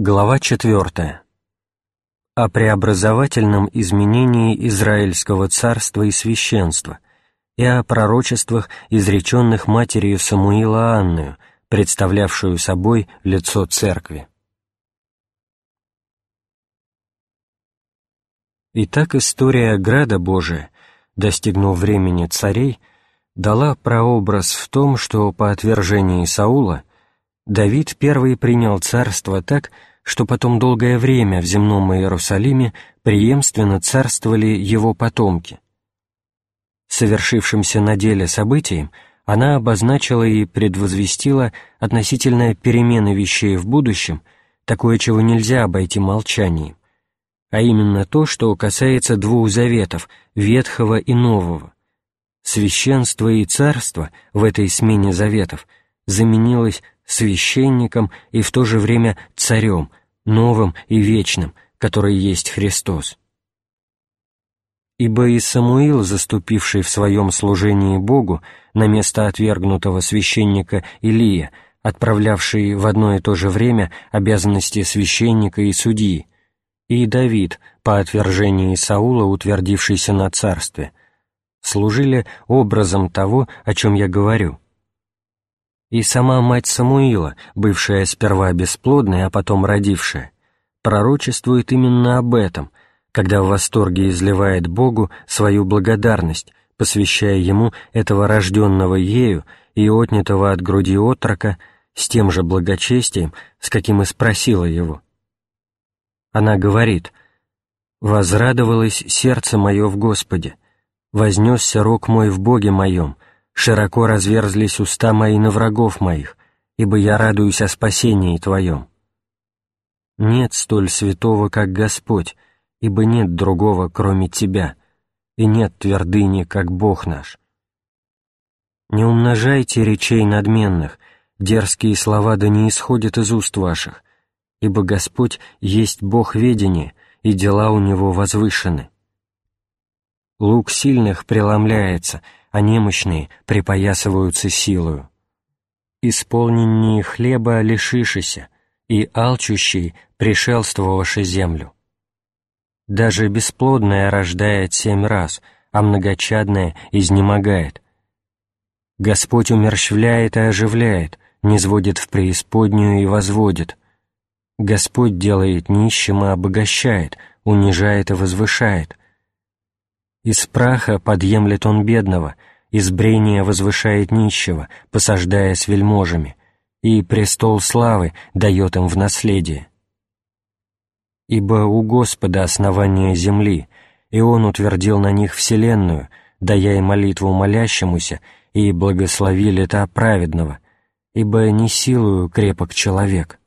Глава 4. О преобразовательном изменении Израильского царства и священства и о пророчествах, изреченных матерью Самуила Анную, представлявшую собой лицо церкви. Итак, история Града Божия, достигнув времени царей, дала прообраз в том, что по отвержении Саула Давид первый принял царство так, что потом долгое время в земном Иерусалиме преемственно царствовали его потомки. Совершившимся на деле событием она обозначила и предвозвестила относительно перемены вещей в будущем, такое, чего нельзя обойти молчанием, а именно то, что касается двух заветов, Ветхого и Нового. Священство и царство в этой смене заветов заменилось священником и в то же время царем, новым и вечным, который есть Христос. Ибо и Самуил, заступивший в своем служении Богу на место отвергнутого священника Илия, отправлявший в одно и то же время обязанности священника и судьи, и Давид, по отвержении Саула, утвердившийся на царстве, служили образом того, о чем я говорю – и сама мать Самуила, бывшая сперва бесплодной, а потом родившая, пророчествует именно об этом, когда в восторге изливает Богу свою благодарность, посвящая Ему этого рожденного ею и отнятого от груди отрока с тем же благочестием, с каким и спросила его. Она говорит, «Возрадовалось сердце мое в Господе, вознесся рог мой в Боге моем, широко разверзлись уста мои на врагов моих, ибо я радуюсь о спасении Твоем. Нет столь святого, как Господь, ибо нет другого, кроме Тебя, и нет твердыни, как Бог наш. Не умножайте речей надменных, дерзкие слова да не исходят из уст ваших, ибо Господь есть Бог ведения, и дела у Него возвышены. Лук сильных преломляется — а немощные припоясываются силою. Исполненнее хлеба лишишися, и алчущий пришелствовавши землю. Даже бесплодная рождает семь раз, а многочадная изнемогает. Господь умерщвляет и оживляет, низводит в преисподнюю и возводит. Господь делает нищим и обогащает, унижает и возвышает. Из праха подъемлет он бедного, из брения возвышает нищего, посаждая с вельможами, и престол славы дает им в наследие. Ибо у Господа основание земли, и Он утвердил на них вселенную, дая и молитву молящемуся, и благослови лета праведного, ибо не силою крепок человек.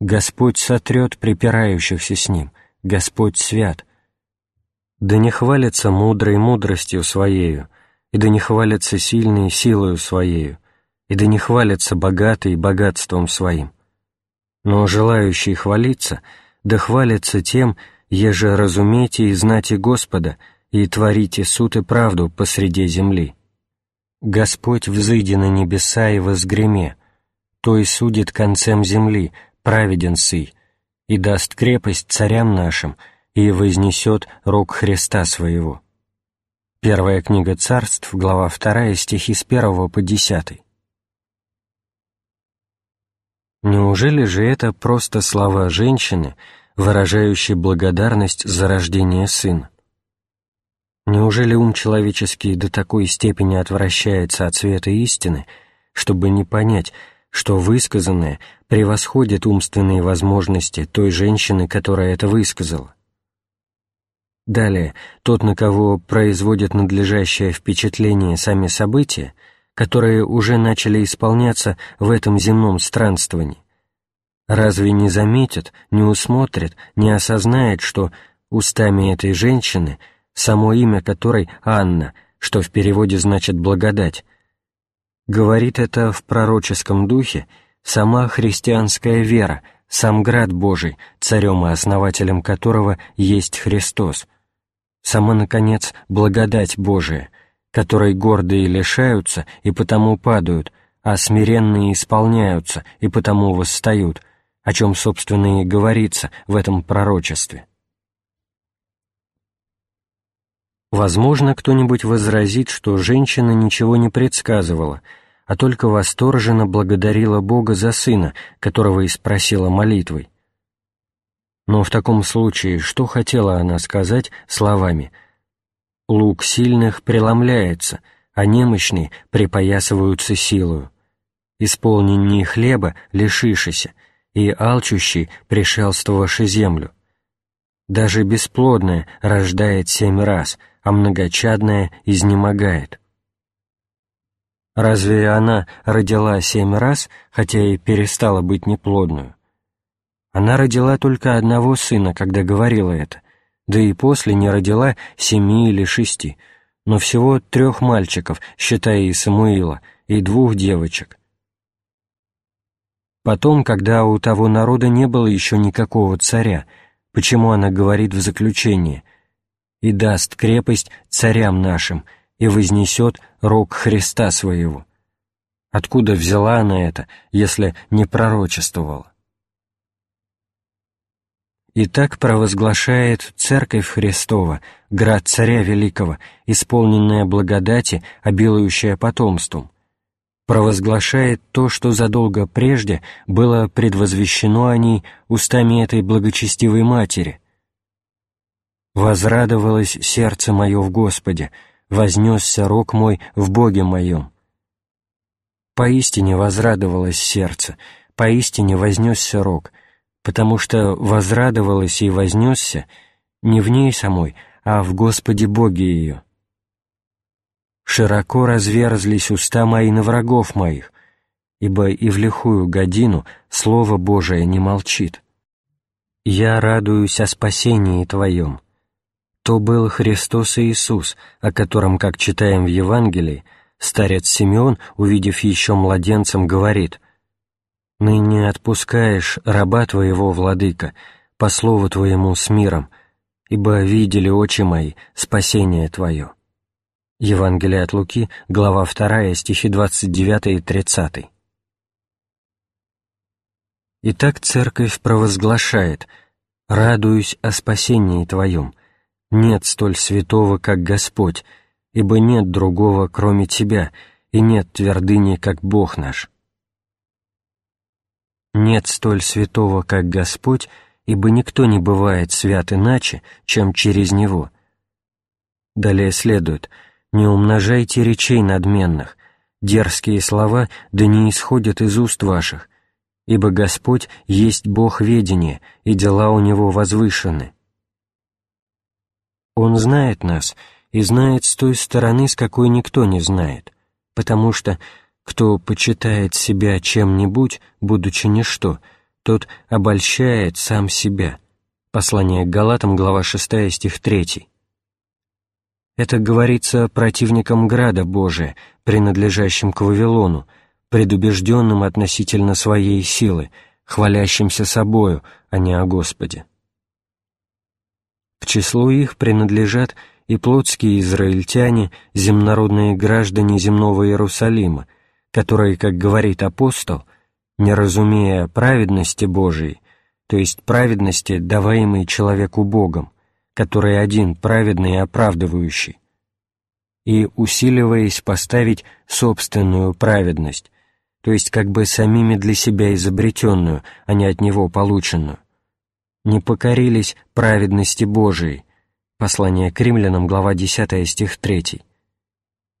Господь сотрет припирающихся с Ним, Господь свят, да не хвалится мудрой мудростью Своею, и да не хвалится сильной силою Своею, и да не хвалится богатый богатством Своим. Но желающий хвалиться, да хвалится тем, еже разумейте и знайте Господа, и творите суд и правду посреди земли. Господь взыди на небеса и возгреме, то и судит концем земли, праведен сый, и даст крепость царям нашим, и вознесет рог Христа своего». Первая книга царств, глава 2, стихи с 1 по 10. Неужели же это просто слова женщины, выражающие благодарность за рождение сына? Неужели ум человеческий до такой степени отвращается от света истины, чтобы не понять, что высказанное превосходит умственные возможности той женщины, которая это высказала? Далее, тот, на кого производят надлежащее впечатление сами события, которые уже начали исполняться в этом земном странствовании, разве не заметит, не усмотрит, не осознает, что устами этой женщины, само имя которой Анна, что в переводе значит «благодать», говорит это в пророческом духе сама христианская вера, сам град Божий, царем и основателем которого есть Христос — сама, наконец, благодать Божия, которой гордые лишаются и потому падают, а смиренные исполняются и потому восстают, о чем, собственно, и говорится в этом пророчестве. Возможно, кто-нибудь возразит, что женщина ничего не предсказывала, а только восторженно благодарила Бога за сына, которого и спросила молитвой. Но в таком случае что хотела она сказать словами «Лук сильных преломляется, а немощные припоясываются силою. Исполненнее хлеба лишишися, и алчущий пришелствовавши землю. Даже бесплодное рождает семь раз, а многочадное изнемогает. Разве она родила семь раз, хотя и перестала быть неплодную? Она родила только одного сына, когда говорила это, да и после не родила семи или шести, но всего трех мальчиков, считая и Самуила, и двух девочек. Потом, когда у того народа не было еще никакого царя, почему она говорит в заключении «И даст крепость царям нашим, и вознесет рог Христа своего». Откуда взяла она это, если не пророчествовала? И так провозглашает Церковь Христова, град Царя Великого, исполненная благодати, обилующая потомством, провозглашает то, что задолго прежде было предвозвещено о ней устами этой благочестивой Матери. «Возрадовалось сердце мое в Господе, вознесся рог мой в Боге моем». Поистине возрадовалось сердце, поистине вознесся рог, потому что возрадовалось и вознесся не в ней самой, а в Господе Боге ее широко разверзлись уста мои на врагов моих, ибо и в лихую годину Слово Божие не молчит. Я радуюсь о спасении Твоем. То был Христос Иисус, о котором, как читаем в Евангелии, старец Симеон, увидев еще младенцем, говорит «Ныне отпускаешь раба Твоего, Владыка, по слову Твоему с миром, ибо видели очи мои спасение Твое». Евангелие от Луки, глава 2, стихи 29 и 30. Итак, Церковь провозглашает «Радуюсь о спасении Твоем, нет столь святого, как Господь, ибо нет другого, кроме Тебя, и нет твердыни, как Бог наш». Нет столь святого, как Господь, ибо никто не бывает свят иначе, чем через Него. Далее следует – не умножайте речей надменных, дерзкие слова да не исходят из уст ваших, ибо Господь есть Бог ведения, и дела у Него возвышены. Он знает нас и знает с той стороны, с какой никто не знает, потому что кто почитает себя чем-нибудь, будучи ничто, тот обольщает сам себя. Послание к Галатам, глава 6, стих 3. Это говорится противникам Града Божия, принадлежащим к Вавилону, предубежденным относительно своей силы, хвалящимся собою, а не о Господе. К числу их принадлежат и плотские израильтяне, земнородные граждане земного Иерусалима, которые, как говорит апостол, не разумея праведности Божией, то есть праведности, даваемой человеку Богом, который один праведный и оправдывающий, и усиливаясь поставить собственную праведность, то есть как бы самими для себя изобретенную, а не от Него полученную, не покорились праведности Божией, послание к римлянам, глава 10, стих 3,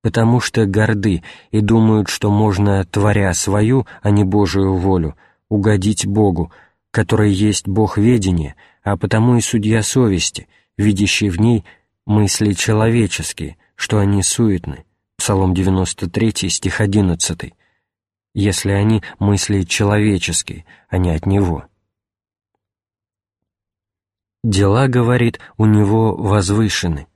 потому что горды и думают, что можно, творя свою, а не Божию волю, угодить Богу, который есть Бог ведения, а потому и судья совести — видящий в ней мысли человеческие, что они суетны. Псалом 93, стих 11. Если они мысли человеческие, а не от него. Дела, говорит, у него возвышены.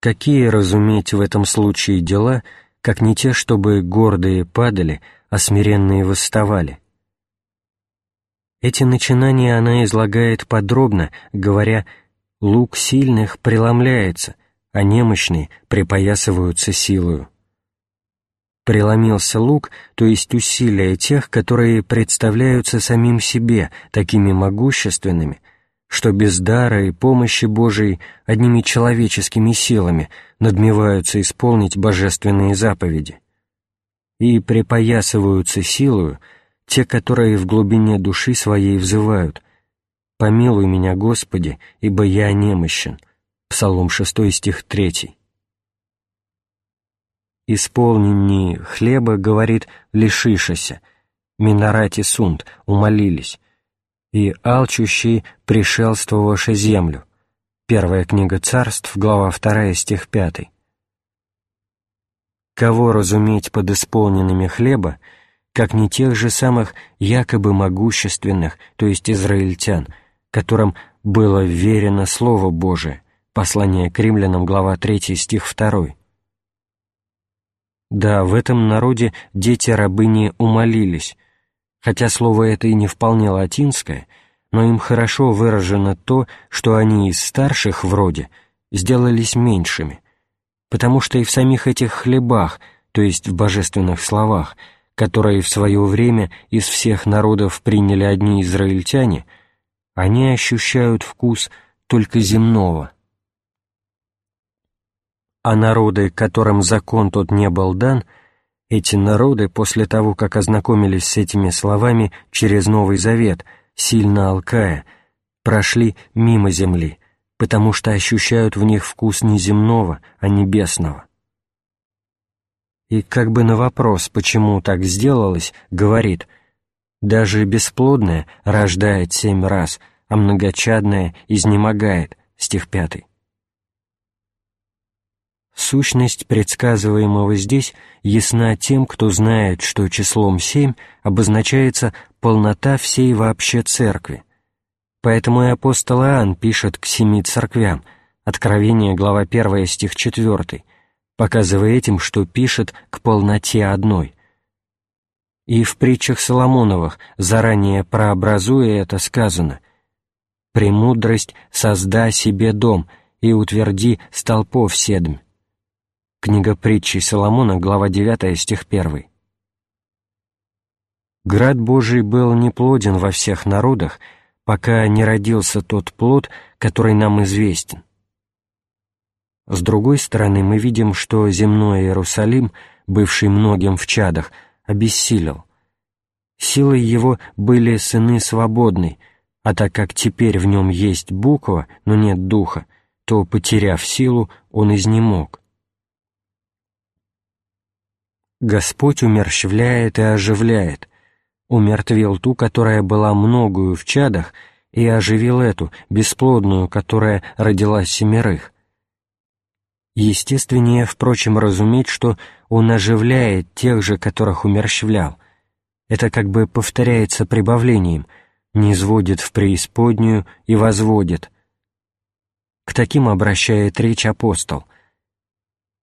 Какие разуметь в этом случае дела, как не те, чтобы гордые падали, а смиренные восставали? Эти начинания она излагает подробно, говоря Лук сильных преломляется, а немощные припоясываются силою. Преломился лук, то есть усилия тех, которые представляются самим себе такими могущественными, что без дара и помощи Божией одними человеческими силами надмеваются исполнить божественные заповеди. И припоясываются силою те, которые в глубине души своей взывают «Помилуй меня, Господи, ибо я немощен». Псалом 6 стих 3 исполненни хлеба, говорит, лишишася, минорати сунт, умолились, и алчущий пришелствовавши землю. Первая книга царств, глава 2, стих 5. Кого разуметь под исполненными хлеба, как не тех же самых якобы могущественных, то есть израильтян, которым было верено Слово Божие, послание к римлянам, глава 3, стих 2. Да, в этом народе дети рабыни умолились, хотя слово это и не вполне латинское, но им хорошо выражено то, что они из старших вроде сделались меньшими, потому что и в самих этих хлебах, то есть в божественных словах, которые в свое время из всех народов приняли одни израильтяне, они ощущают вкус только земного – а народы, которым закон тот не был дан, эти народы, после того, как ознакомились с этими словами через Новый Завет, сильно алкая, прошли мимо земли, потому что ощущают в них вкус не земного, а небесного. И как бы на вопрос, почему так сделалось, говорит, «Даже бесплодное рождает семь раз, а многочадное изнемогает» стих пятый. Сущность предсказываемого здесь ясна тем, кто знает, что числом семь обозначается полнота всей вообще церкви. Поэтому и апостол Иоанн пишет к семи церквям, Откровение, глава 1, стих 4, показывая этим, что пишет к полноте одной. И в притчах Соломоновых, заранее прообразуя это, сказано «Премудрость созда себе дом и утверди столпов седмь». Книга притчей Соломона, глава 9, стих 1. Град Божий был неплоден во всех народах, пока не родился тот плод, который нам известен. С другой стороны, мы видим, что земной Иерусалим, бывший многим в чадах, обессилел. Силой его были сыны свободны, а так как теперь в нем есть буква, но нет духа, то, потеряв силу, он изнемог. Господь умерщвляет и оживляет, умертвил ту, которая была многою в чадах, и оживил эту, бесплодную, которая родила семерых. Естественнее, впрочем, разуметь, что Он оживляет тех же, которых умерщвлял. Это как бы повторяется прибавлением, не изводит в преисподнюю и возводит. К таким обращает речь апостол —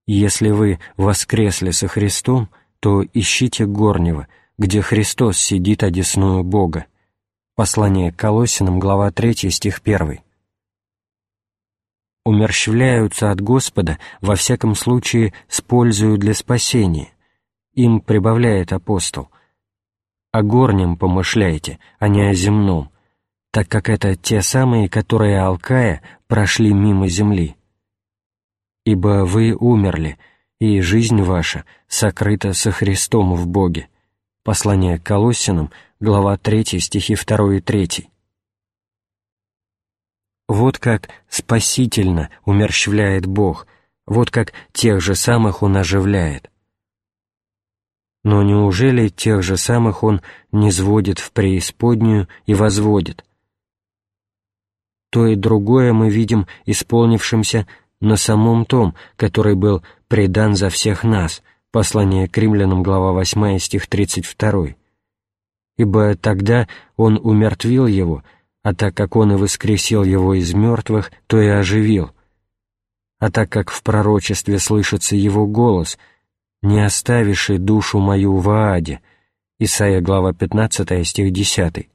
если вы воскресли со Христом, то ищите горнего, где Христос сидит одесную Бога. Послание к Колосинам, глава 3, стих 1. Умерщвляются от Господа, во всяком случае, с пользою для спасения. Им прибавляет апостол. О горнем помышляйте, а не о земном, так как это те самые, которые, алкая, прошли мимо земли ибо вы умерли, и жизнь ваша сокрыта со Христом в Боге». Послание к Колоссянам, глава 3, стихи 2 и 3. Вот как спасительно умерщвляет Бог, вот как тех же самых Он оживляет. Но неужели тех же самых Он не сводит в преисподнюю и возводит? То и другое мы видим исполнившимся на самом том, который был предан за всех нас, послание к римлянам, глава 8, стих 32. Ибо тогда он умертвил его, а так как он и воскресил его из мертвых, то и оживил. А так как в пророчестве слышится его голос «Не оставишь душу мою в Ааде», Исайя, глава 15, стих 10,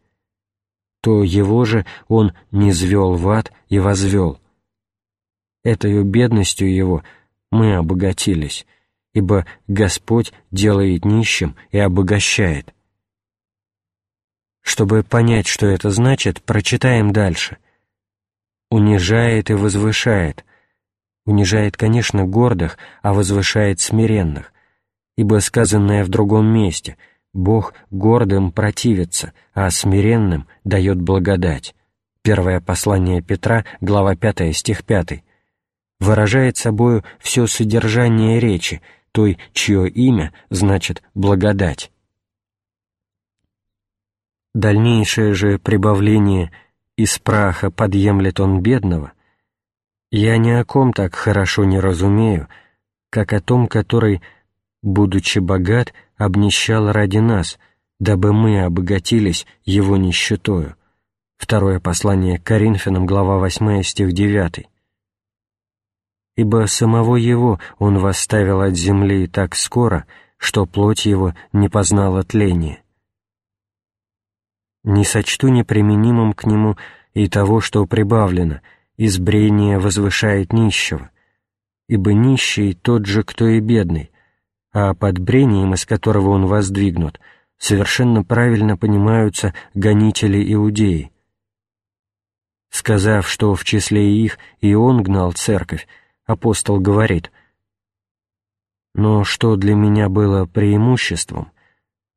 то его же он не звел в ад и возвел – Этой бедностью его мы обогатились, ибо Господь делает нищим и обогащает. Чтобы понять, что это значит, прочитаем дальше. «Унижает и возвышает». Унижает, конечно, гордых, а возвышает смиренных, ибо сказанное в другом месте «Бог гордым противится, а смиренным дает благодать». Первое послание Петра, глава 5, стих 5, выражает собою все содержание речи, той, чье имя значит «благодать». Дальнейшее же прибавление «из праха подъемлет он бедного» я ни о ком так хорошо не разумею, как о том, который, будучи богат, обнищал ради нас, дабы мы обогатились его нищетою. Второе послание к Коринфянам, глава 8, стих 9. «Ибо самого его он восставил от земли так скоро, что плоть его не познала тления. Не сочту неприменимым к нему и того, что прибавлено, избрение возвышает нищего, ибо нищий тот же, кто и бедный, а под брением, из которого он воздвигнут, совершенно правильно понимаются гонители иудеи, Сказав, что в числе их и он гнал церковь, апостол говорит, «Но что для меня было преимуществом,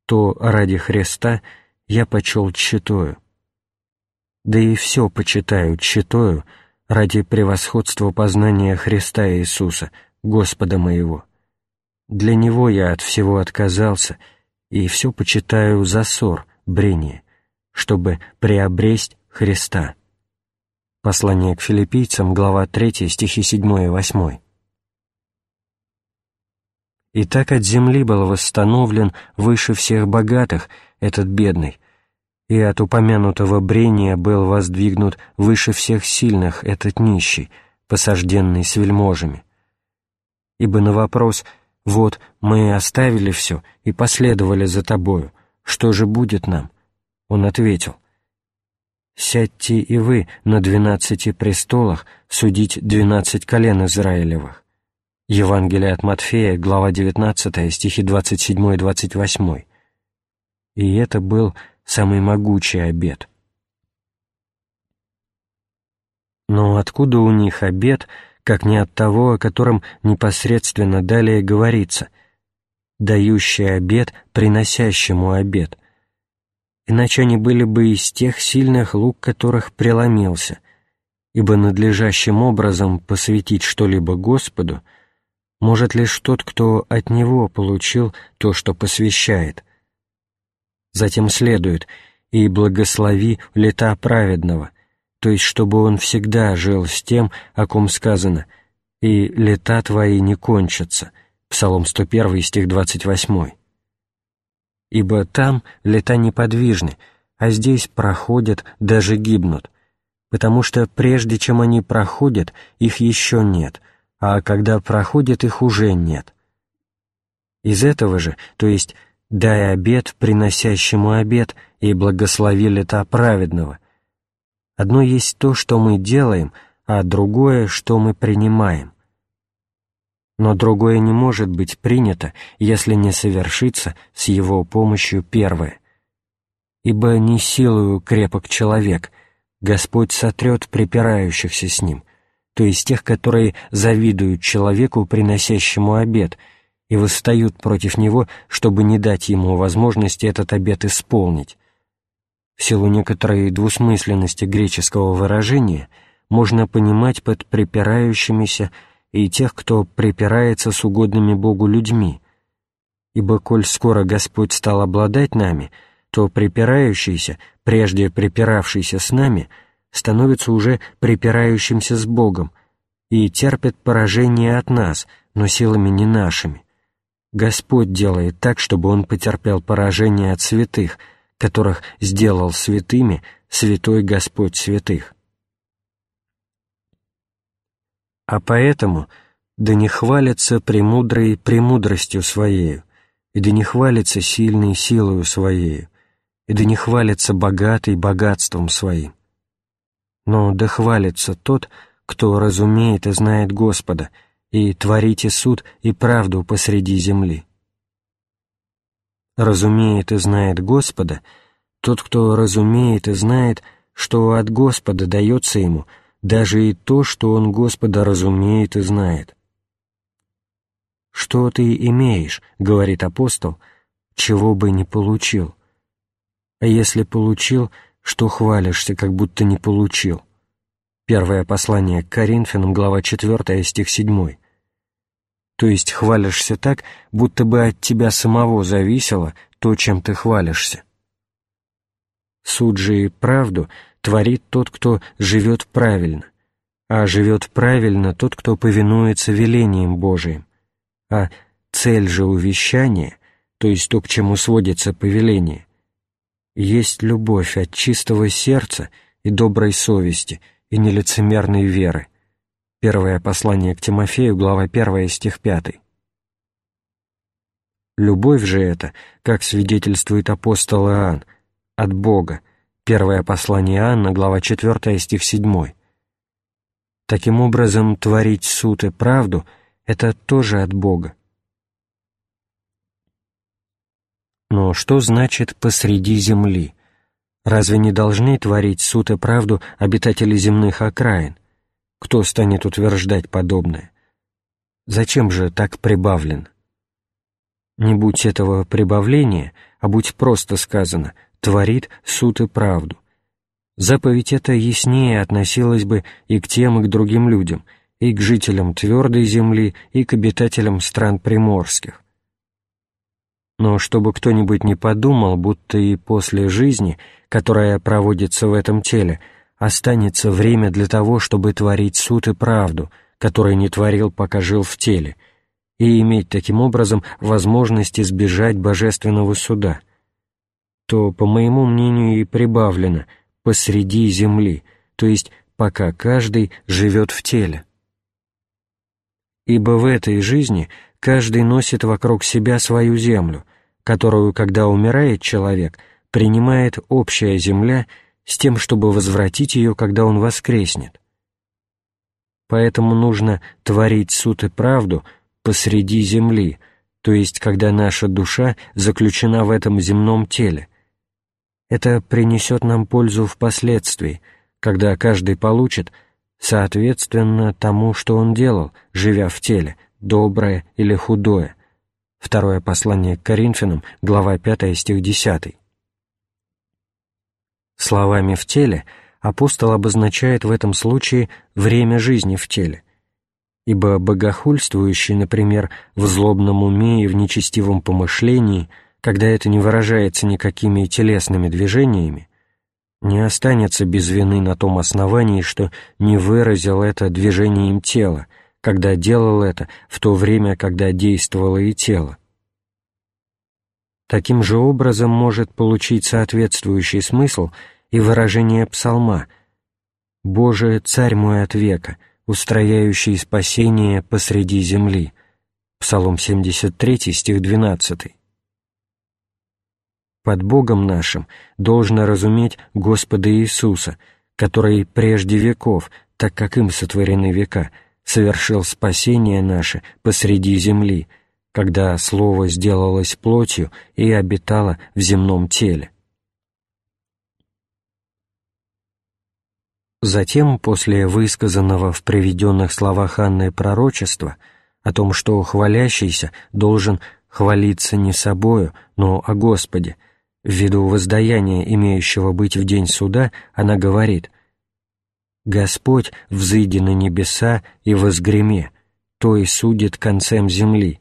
то ради Христа я почел тщетою. Да и все почитаю тщетою ради превосходства познания Христа Иисуса, Господа моего. Для Него я от всего отказался и все почитаю за ссор, брение, чтобы приобресть Христа». Послание к филиппийцам, глава 3, стихи 7 и 8. «И так от земли был восстановлен выше всех богатых этот бедный, и от упомянутого брения был воздвигнут выше всех сильных этот нищий, посажденный с вельможами. Ибо на вопрос «Вот, мы оставили все и последовали за тобою, что же будет нам?» он ответил «Сядьте и вы на двенадцати престолах судить двенадцать колен Израилевых». Евангелие от Матфея, глава 19, стихи 27 и 28. И это был самый могучий обет. Но откуда у них обет, как не от того, о котором непосредственно далее говорится, дающий обет приносящему обет, иначе они были бы из тех сильных лук, которых преломился, ибо надлежащим образом посвятить что-либо Господу может лишь тот, кто от Него получил то, что посвящает. Затем следует «и благослови лета праведного», то есть чтобы он всегда жил с тем, о ком сказано «и лета твои не кончатся» Псалом 101, стих 28 ибо там лета неподвижны, а здесь проходят, даже гибнут, потому что прежде чем они проходят, их еще нет, а когда проходят, их уже нет. Из этого же, то есть «дай обед приносящему обед и благослови лета праведного», одно есть то, что мы делаем, а другое, что мы принимаем но другое не может быть принято, если не совершится с его помощью первое. Ибо не силою крепок человек, Господь сотрет припирающихся с ним, то есть тех, которые завидуют человеку, приносящему обед, и восстают против него, чтобы не дать ему возможности этот обет исполнить. В силу некоторой двусмысленности греческого выражения можно понимать под припирающимися и тех, кто припирается с угодными Богу людьми. Ибо коль скоро Господь стал обладать нами, то припирающийся, прежде припиравшийся с нами, становится уже припирающимся с Богом и терпит поражение от нас, но силами не нашими. Господь делает так, чтобы он потерпел поражение от святых, которых сделал святыми святой Господь святых. А поэтому да не хвалится премудрой премудростью Своею, и да не хвалится сильной силою Своею, и да не хвалится богатый богатством Своим. Но да хвалится тот, кто разумеет и знает Господа, и творите суд и правду посреди земли. Разумеет и знает Господа тот, кто разумеет и знает, что от Господа дается ему даже и то, что он Господа разумеет и знает. «Что ты имеешь, — говорит апостол, — чего бы не получил? А если получил, что хвалишься, как будто не получил?» Первое послание к Коринфянам, глава 4, стих 7. То есть хвалишься так, будто бы от тебя самого зависело то, чем ты хвалишься. Суд же и правду творит тот, кто живет правильно, а живет правильно тот, кто повинуется велениям Божиим, а цель же увещания, то есть то, к чему сводится повеление, есть любовь от чистого сердца и доброй совести и нелицемерной веры. Первое послание к Тимофею, глава 1, стих 5. Любовь же это, как свидетельствует апостол Иоанн, от Бога. Первое послание Иоанна, глава 4, стих 7. Таким образом, творить суд и правду — это тоже от Бога. Но что значит «посреди земли»? Разве не должны творить суд и правду обитатели земных окраин? Кто станет утверждать подобное? Зачем же так прибавлен? Не будь этого прибавления, а будь просто сказано «творит суд и правду». Заповедь эта яснее относилась бы и к тем, и к другим людям, и к жителям твердой земли, и к обитателям стран приморских. Но чтобы кто-нибудь не подумал, будто и после жизни, которая проводится в этом теле, останется время для того, чтобы творить суд и правду, который не творил, пока жил в теле, и иметь таким образом возможность избежать божественного суда, то, по моему мнению, и прибавлено «посреди земли», то есть пока каждый живет в теле. Ибо в этой жизни каждый носит вокруг себя свою землю, которую, когда умирает человек, принимает общая земля с тем, чтобы возвратить ее, когда он воскреснет. Поэтому нужно творить суд и правду посреди земли, то есть когда наша душа заключена в этом земном теле. Это принесет нам пользу впоследствии, когда каждый получит, соответственно тому, что он делал, живя в теле, доброе или худое. Второе послание к Коринфянам, глава 5, стих 10. Словами «в теле» апостол обозначает в этом случае время жизни в теле, ибо богохульствующий, например, в злобном уме и в нечестивом помышлении, когда это не выражается никакими телесными движениями, не останется без вины на том основании, что не выразил это движением тела, когда делал это в то время, когда действовало и тело. Таким же образом может получить соответствующий смысл и выражение псалма «Боже, Царь мой от века, устрояющий спасение посреди земли» Псалом 73, стих 12. Под Богом нашим должно разуметь Господа Иисуса, который прежде веков, так как им сотворены века, совершил спасение наше посреди земли, когда Слово сделалось плотью и обитало в земном теле. Затем, после высказанного в приведенных словах Анны пророчества о том, что хвалящийся должен хвалиться не собою, но о Господе, Ввиду воздаяния, имеющего быть в день суда, она говорит «Господь взыди на небеса и возгреме, то и судит концем земли»,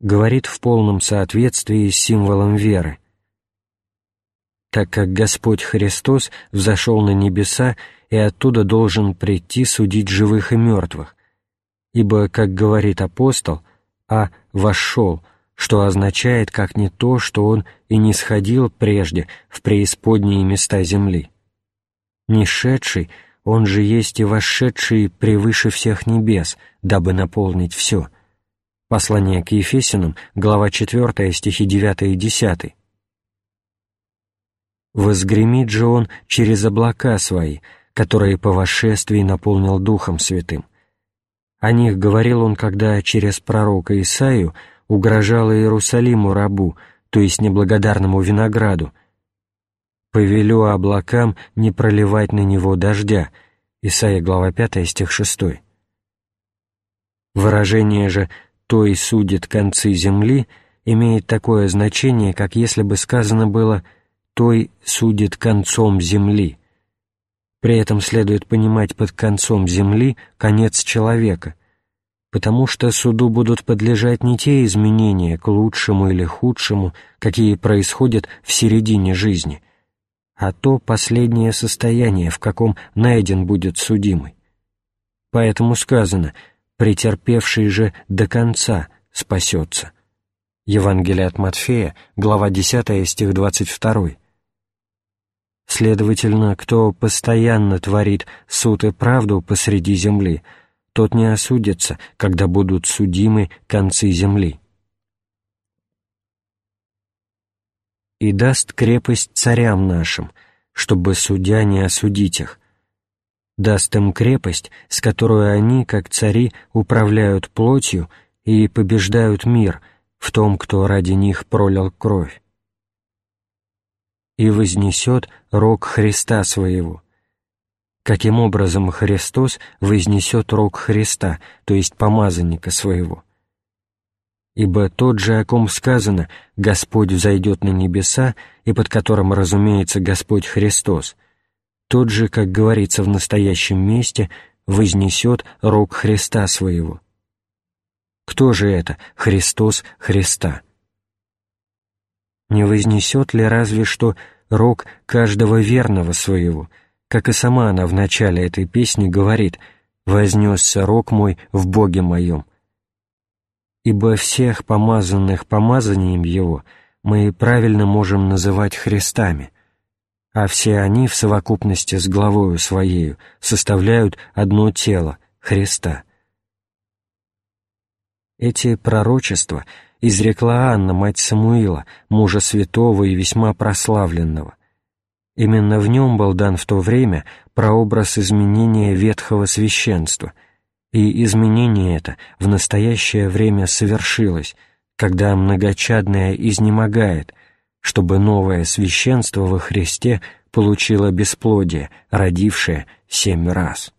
говорит в полном соответствии с символом веры. Так как Господь Христос взошел на небеса и оттуда должен прийти судить живых и мертвых, ибо, как говорит апостол, а «вошел», что означает как не то, что он и не сходил прежде в преисподние места земли. Нешедший, он же есть и вошедший превыше всех небес, дабы наполнить все. Послание к Ефесиным, глава 4, стихи 9 и 10. «Возгремит же он через облака свои, которые по вошествии наполнил Духом Святым, О них говорил он, когда через пророка Исаию угрожал Иерусалиму рабу, то есть неблагодарному винограду. «Повелю облакам не проливать на него дождя» Исаия, глава 5, стих 6. Выражение же «той судит концы земли» имеет такое значение, как если бы сказано было «той судит концом земли». При этом следует понимать под концом земли конец человека, потому что суду будут подлежать не те изменения к лучшему или худшему, какие происходят в середине жизни, а то последнее состояние, в каком найден будет судимый. Поэтому сказано «претерпевший же до конца спасется». Евангелие от Матфея, глава 10, стих 22. Следовательно, кто постоянно творит суд и правду посреди земли, тот не осудится, когда будут судимы концы земли. «И даст крепость царям нашим, чтобы, судя, не осудить их, даст им крепость, с которой они, как цари, управляют плотью и побеждают мир — в том, кто ради них пролил кровь. И вознесет рог Христа своего. Каким образом Христос вознесет рог Христа, то есть помазанника своего? Ибо тот же, о ком сказано «Господь взойдет на небеса», и под которым, разумеется, Господь Христос, тот же, как говорится в настоящем месте, вознесет рог Христа своего. Кто же это Христос Христа? Не вознесет ли разве что рог каждого верного своего, как и сама она в начале этой песни говорит «Вознесся рог мой в Боге моем». Ибо всех помазанных помазанием Его мы правильно можем называть Христами, а все они в совокупности с главою Своею составляют одно тело — Христа — эти пророчества изрекла Анна, мать Самуила, мужа святого и весьма прославленного. Именно в нем был дан в то время прообраз изменения ветхого священства, и изменение это в настоящее время совершилось, когда многочадное изнемогает, чтобы новое священство во Христе получило бесплодие, родившее семь раз.